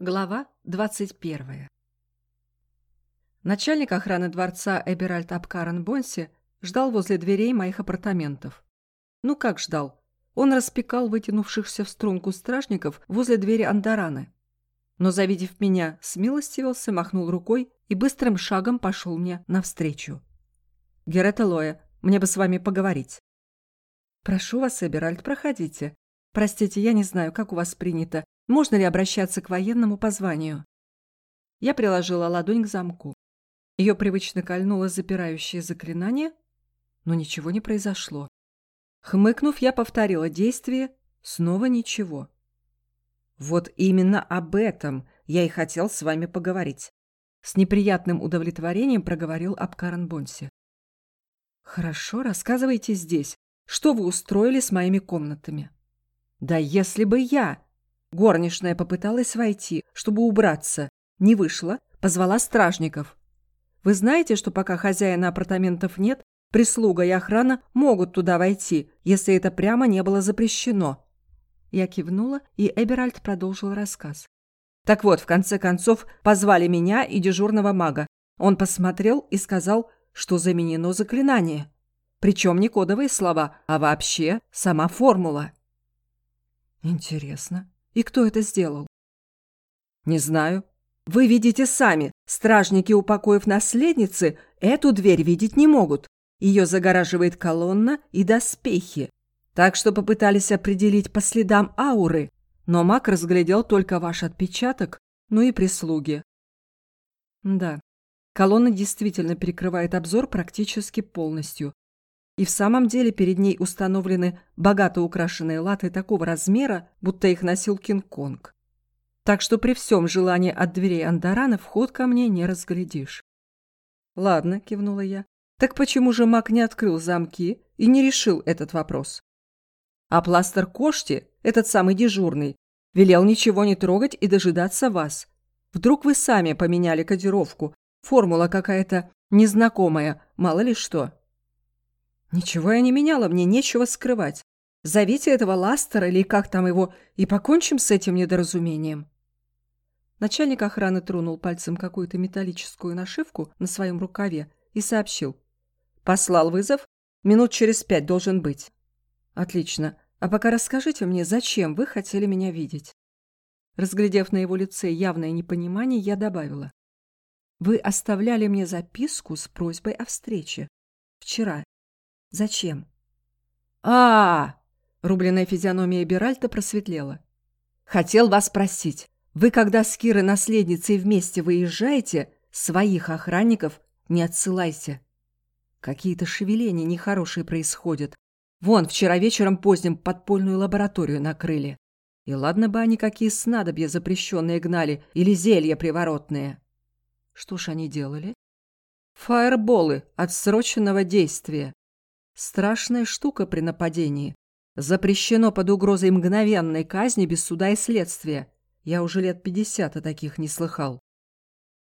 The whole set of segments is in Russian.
Глава 21. Начальник охраны дворца Эберальд Апкарен Бонси ждал возле дверей моих апартаментов. Ну как ждал? Он распекал вытянувшихся в струнку стражников возле двери Андараны. Но, завидев меня, смилостивился, махнул рукой и быстрым шагом пошел мне навстречу. «Герета Лоя, мне бы с вами поговорить». «Прошу вас, Эберальд, проходите. Простите, я не знаю, как у вас принято, можно ли обращаться к военному по званию? Я приложила ладонь к замку. Ее привычно кольнуло запирающее заклинание, но ничего не произошло. Хмыкнув, я повторила действие, снова ничего. «Вот именно об этом я и хотел с вами поговорить», с неприятным удовлетворением проговорил Абкаран Бонси. «Хорошо, рассказывайте здесь. Что вы устроили с моими комнатами?» «Да если бы я Горничная попыталась войти, чтобы убраться. Не вышла, позвала стражников. Вы знаете, что пока хозяина апартаментов нет, прислуга и охрана могут туда войти, если это прямо не было запрещено. Я кивнула, и Эберальд продолжил рассказ. Так вот, в конце концов, позвали меня и дежурного мага. Он посмотрел и сказал, что заменено заклинание. Причем не кодовые слова, а вообще сама формула. Интересно. И кто это сделал? Не знаю. Вы видите сами, стражники у покоев наследницы эту дверь видеть не могут. Ее загораживает колонна и доспехи. Так что попытались определить по следам ауры, но маг разглядел только ваш отпечаток, ну и прислуги. Да, колонна действительно перекрывает обзор практически полностью. И в самом деле перед ней установлены богато украшенные латы такого размера, будто их носил Кинг-Конг. Так что при всем желании от дверей Андарана вход ко мне не разглядишь. «Ладно», — кивнула я. «Так почему же маг не открыл замки и не решил этот вопрос?» А пластер Кошти, этот самый дежурный, велел ничего не трогать и дожидаться вас. Вдруг вы сами поменяли кодировку, формула какая-то незнакомая, мало ли что. Ничего я не меняла, мне нечего скрывать. Зовите этого Ластера или как там его, и покончим с этим недоразумением. Начальник охраны тронул пальцем какую-то металлическую нашивку на своем рукаве и сообщил. Послал вызов. Минут через пять должен быть. Отлично. А пока расскажите мне, зачем вы хотели меня видеть? Разглядев на его лице явное непонимание, я добавила. Вы оставляли мне записку с просьбой о встрече. Вчера. Зачем? А, -а, -а Рубленная физиономия Беральта просветлела. Хотел вас спросить. Вы, когда с Кирой наследницей вместе выезжаете, своих охранников не отсылайте. Какие-то шевеления нехорошие происходят. Вон, вчера вечером поздним подпольную лабораторию накрыли. И ладно бы они какие снадобья запрещенные гнали или зелья приворотные. Что ж они делали? Фаерболы отсроченного действия. Страшная штука при нападении. Запрещено под угрозой мгновенной казни без суда и следствия. Я уже лет пятьдесят о таких не слыхал.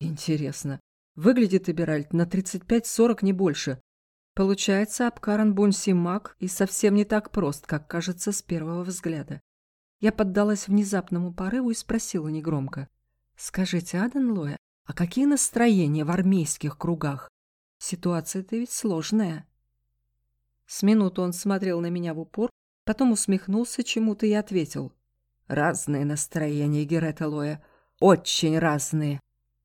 Интересно. Выглядит Эберальд на 35-40 не больше. Получается, Абкаран Бунси маг и совсем не так прост, как кажется с первого взгляда. Я поддалась внезапному порыву и спросила негромко. «Скажите, Адан Лоя, а какие настроения в армейских кругах? Ситуация-то ведь сложная». С минуту он смотрел на меня в упор, потом усмехнулся чему-то и ответил. «Разные настроения, Герета Лоя, очень разные.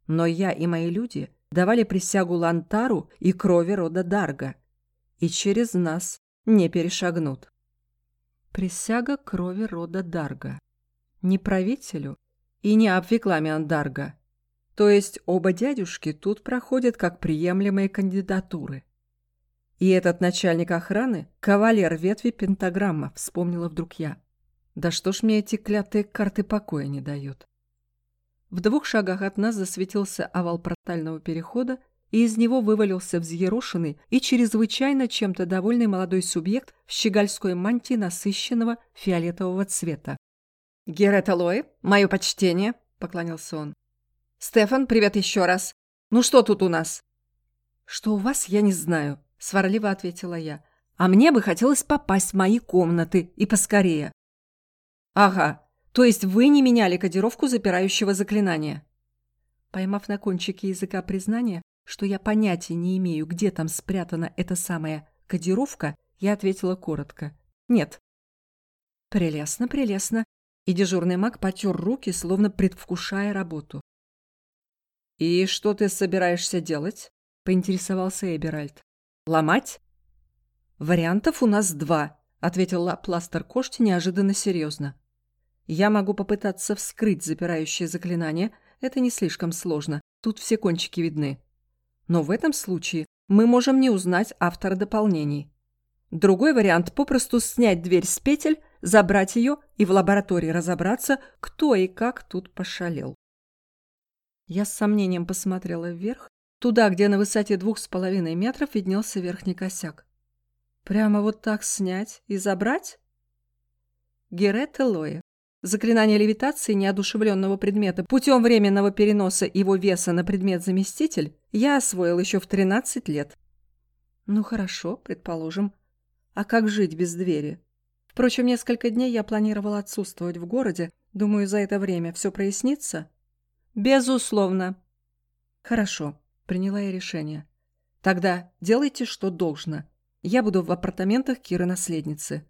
Но я и мои люди давали присягу Лантару и крови рода Дарга, и через нас не перешагнут». Присяга крови рода Дарга. Не правителю и не обвеклами Андарга. То есть оба дядюшки тут проходят как приемлемые кандидатуры. И этот начальник охраны — кавалер ветви пентаграмма, вспомнила вдруг я. Да что ж мне эти клятые карты покоя не дают? В двух шагах от нас засветился овал портального перехода, и из него вывалился взъерошенный и чрезвычайно чем-то довольный молодой субъект в щегольской мантии насыщенного фиолетового цвета. «Герета Лой, мое почтение!» — поклонился он. «Стефан, привет еще раз! Ну что тут у нас?» «Что у вас, я не знаю», сварливо ответила я. А мне бы хотелось попасть в мои комнаты и поскорее. Ага, То есть вы не меняли кодировку запирающего заклинания? Поймав на кончике языка признание, что я понятия не имею, где там спрятана эта самая кодировка, я ответила коротко. Нет. Прелестно, прелестно. И дежурный маг потер руки, словно предвкушая работу. «И что ты собираешься делать?» — поинтересовался Эберальд. «Ломать?» «Вариантов у нас два», — ответил Лапластер Кошти неожиданно серьезно. «Я могу попытаться вскрыть запирающее заклинание. Это не слишком сложно. Тут все кончики видны. Но в этом случае мы можем не узнать автора дополнений. Другой вариант – попросту снять дверь с петель, забрать ее и в лаборатории разобраться, кто и как тут пошалел. Я с сомнением посмотрела вверх, туда, где на высоте двух с половиной метров виднелся верхний косяк. Прямо вот так снять и забрать? Геретта Лоя. Заклинание левитации неодушевленного предмета путем временного переноса его веса на предмет-заместитель я освоил еще в 13 лет. Ну хорошо, предположим. А как жить без двери? Впрочем, несколько дней я планировал отсутствовать в городе. Думаю, за это время все прояснится. Безусловно. Хорошо, приняла я решение. Тогда делайте, что должно. Я буду в апартаментах Киры-наследницы.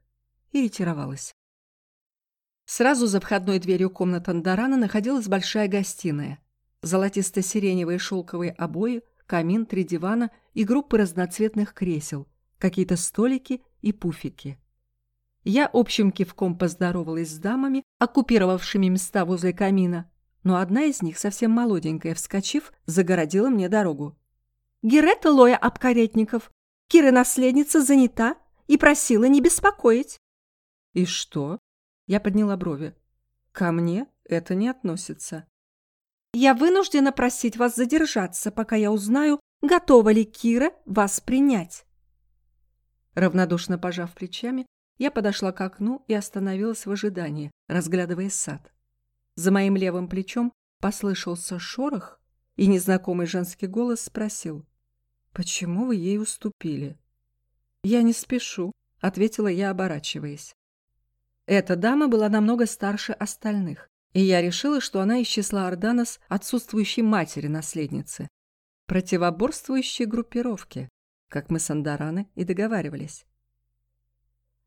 И ретировалась. Сразу за входной дверью комнаты Андарана находилась большая гостиная. Золотисто-сиреневые шелковые обои, камин, три дивана и группы разноцветных кресел, какие-то столики и пуфики. Я общим кивком поздоровалась с дамами, оккупировавшими места возле камина, но одна из них, совсем молоденькая, вскочив, загородила мне дорогу. «Герета Лоя Обкаретников, Кира-наследница занята и просила не беспокоить». «И что?» Я подняла брови. «Ко мне это не относится». «Я вынуждена просить вас задержаться, пока я узнаю, готова ли Кира вас принять». Равнодушно пожав плечами, я подошла к окну и остановилась в ожидании, разглядывая сад. За моим левым плечом послышался шорох, и незнакомый женский голос спросил, «Почему вы ей уступили?» «Я не спешу», — ответила я, оборачиваясь. Эта дама была намного старше остальных, и я решила, что она из числа Орданос отсутствующей матери-наследницы, противоборствующей группировки, как мы с Андараны и договаривались.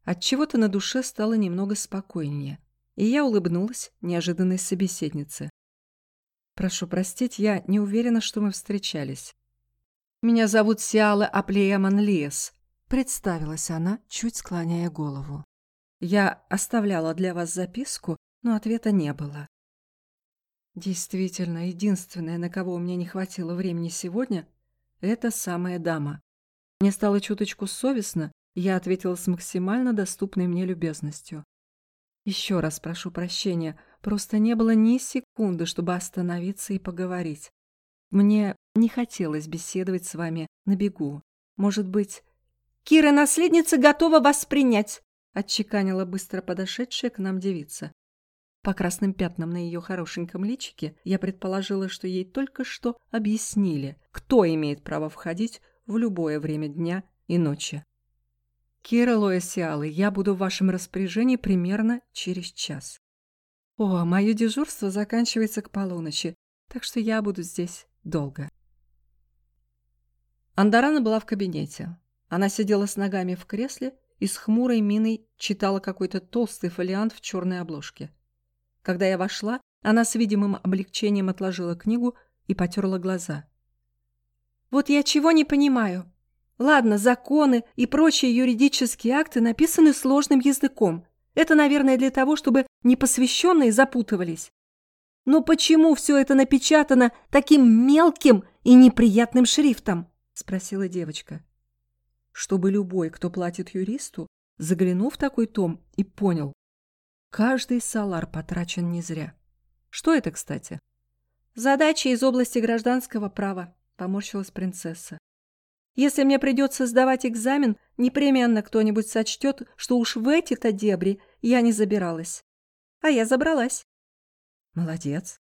Отчего-то на душе стало немного спокойнее и я улыбнулась неожиданной собеседнице. «Прошу простить, я не уверена, что мы встречались. Меня зовут Сиала Аплея Манлиес», — представилась она, чуть склоняя голову. «Я оставляла для вас записку, но ответа не было». Действительно, единственное, на кого у меня не хватило времени сегодня, это самая дама. Мне стало чуточку совестно, я ответила с максимально доступной мне любезностью. Еще раз прошу прощения, просто не было ни секунды, чтобы остановиться и поговорить. Мне не хотелось беседовать с вами на бегу. Может быть... «Кира, наследница, готова вас принять!» отчеканила быстро подошедшая к нам девица. По красным пятнам на ее хорошеньком личике я предположила, что ей только что объяснили, кто имеет право входить в любое время дня и ночи. Кира Лоэсиалы, я буду в вашем распоряжении примерно через час. О, мое дежурство заканчивается к полуночи, так что я буду здесь долго. Андарана была в кабинете. Она сидела с ногами в кресле и с хмурой миной читала какой-то толстый фолиант в черной обложке. Когда я вошла, она с видимым облегчением отложила книгу и потерла глаза. «Вот я чего не понимаю. Ладно, законы и прочие юридические акты написаны сложным языком. Это, наверное, для того, чтобы непосвященные запутывались. Но почему все это напечатано таким мелким и неприятным шрифтом? Спросила девочка. Чтобы любой, кто платит юристу, заглянул в такой том и понял. Каждый салар потрачен не зря. Что это, кстати? Задача из области гражданского права, поморщилась принцесса. Если мне придется сдавать экзамен, непременно кто-нибудь сочтет, что уж в эти-то дебри я не забиралась. А я забралась. Молодец.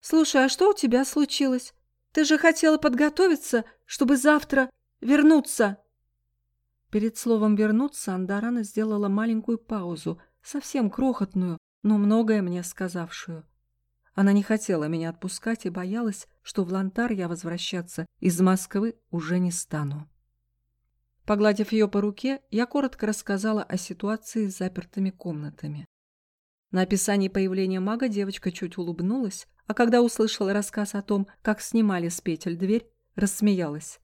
Слушай, а что у тебя случилось? Ты же хотела подготовиться, чтобы завтра вернуться. Перед словом «вернуться» Андарана сделала маленькую паузу, совсем крохотную, но многое мне сказавшую. Она не хотела меня отпускать и боялась, что в Лантар я возвращаться из Москвы уже не стану. Погладив ее по руке, я коротко рассказала о ситуации с запертыми комнатами. На описании появления мага девочка чуть улыбнулась, а когда услышала рассказ о том, как снимали с петель дверь, рассмеялась.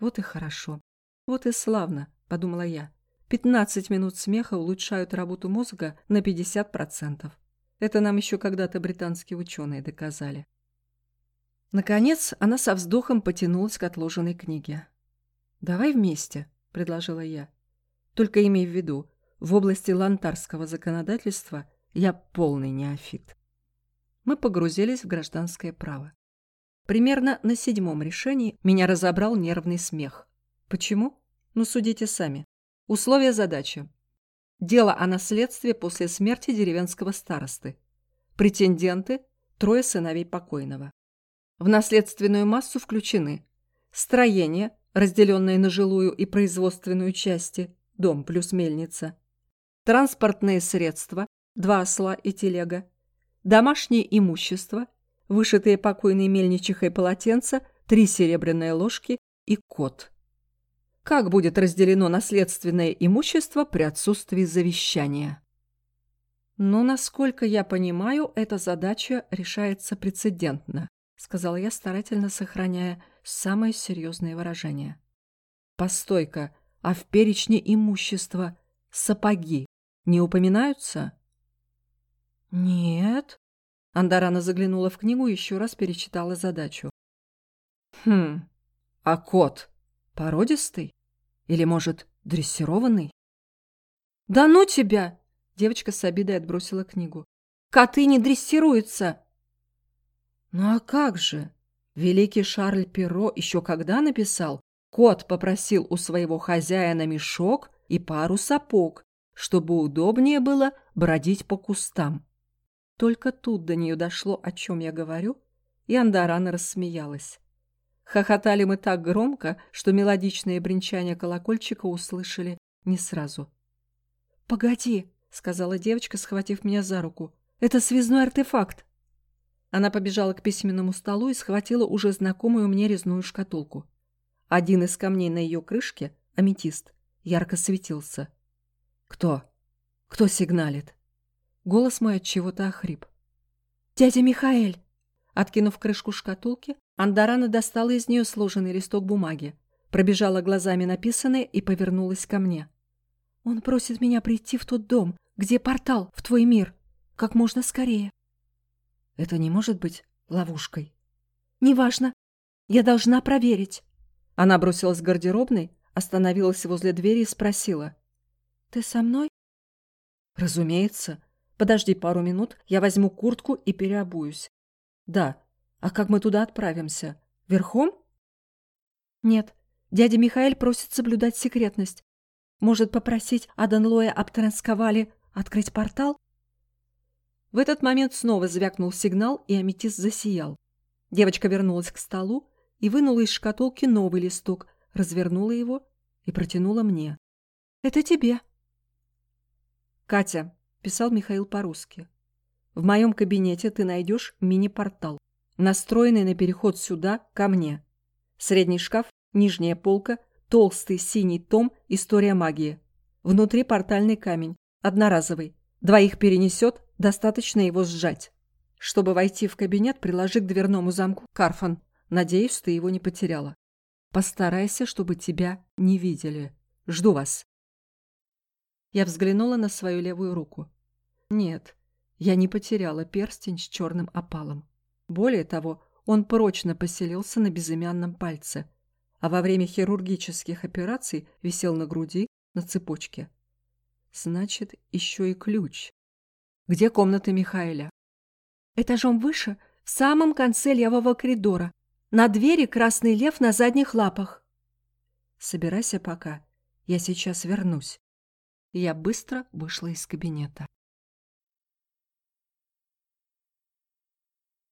«Вот и хорошо. Вот и славно», — подумала я. «Пятнадцать минут смеха улучшают работу мозга на пятьдесят процентов. Это нам еще когда-то британские ученые доказали». Наконец, она со вздохом потянулась к отложенной книге. «Давай вместе», — предложила я. «Только имей в виду, в области лантарского законодательства я полный неофит». Мы погрузились в гражданское право. Примерно на седьмом решении меня разобрал нервный смех. Почему? Ну, судите сами. Условия задачи. Дело о наследстве после смерти деревенского старосты. Претенденты – трое сыновей покойного. В наследственную массу включены строение, разделенное на жилую и производственную части, дом плюс мельница, транспортные средства, два осла и телега, домашнее имущество, вышитые покойной мельничихой полотенца, три серебряные ложки и кот. Как будет разделено наследственное имущество при отсутствии завещания? Но, насколько я понимаю, эта задача решается прецедентно, сказала я, старательно сохраняя самое серьезное выражение. Постойка, а в перечне имущества сапоги не упоминаются? Нет, Андарана заглянула в книгу и еще раз перечитала задачу. «Хм, а кот породистый? Или, может, дрессированный?» «Да ну тебя!» – девочка с обидой отбросила книгу. «Коты не дрессируются!» «Ну а как же? Великий Шарль Перро еще когда написал? Кот попросил у своего хозяина мешок и пару сапог, чтобы удобнее было бродить по кустам. Только тут до нее дошло, о чем я говорю, и Андарана рассмеялась. Хохотали мы так громко, что мелодичное бренчание колокольчика услышали не сразу. «Погоди», — сказала девочка, схватив меня за руку. «Это связной артефакт». Она побежала к письменному столу и схватила уже знакомую мне резную шкатулку. Один из камней на ее крышке, аметист, ярко светился. «Кто? Кто сигналит?» Голос мой от чего-то охрип. «Дядя Михаэль!» Откинув крышку шкатулки, Андарана достала из нее сложенный листок бумаги, пробежала глазами написанное и повернулась ко мне. «Он просит меня прийти в тот дом, где портал в твой мир, как можно скорее». «Это не может быть ловушкой?» «Неважно. Я должна проверить». Она бросилась к гардеробной, остановилась возле двери и спросила. «Ты со мной?» «Разумеется. Подожди пару минут, я возьму куртку и переобуюсь. Да. А как мы туда отправимся? Верхом? Нет. Дядя Михаил просит соблюдать секретность. Может попросить Аданлоя Аптранскавали открыть портал? В этот момент снова звякнул сигнал, и аметист засиял. Девочка вернулась к столу и вынула из шкатулки новый листок, развернула его и протянула мне. «Это тебе». «Катя, писал Михаил по-русски. В моем кабинете ты найдешь мини-портал, настроенный на переход сюда, ко мне. Средний шкаф, нижняя полка, толстый синий том «История магии». Внутри портальный камень, одноразовый. Двоих перенесет, достаточно его сжать. Чтобы войти в кабинет, приложи к дверному замку карфан. Надеюсь, ты его не потеряла. Постарайся, чтобы тебя не видели. Жду вас. Я взглянула на свою левую руку. Нет, я не потеряла перстень с черным опалом. Более того, он прочно поселился на безымянном пальце, а во время хирургических операций висел на груди на цепочке. Значит, еще и ключ. Где комната Михаэля? Этажом выше, в самом конце левого коридора. На двери красный лев на задних лапах. Собирайся пока. Я сейчас вернусь. Я быстро вышла из кабинета.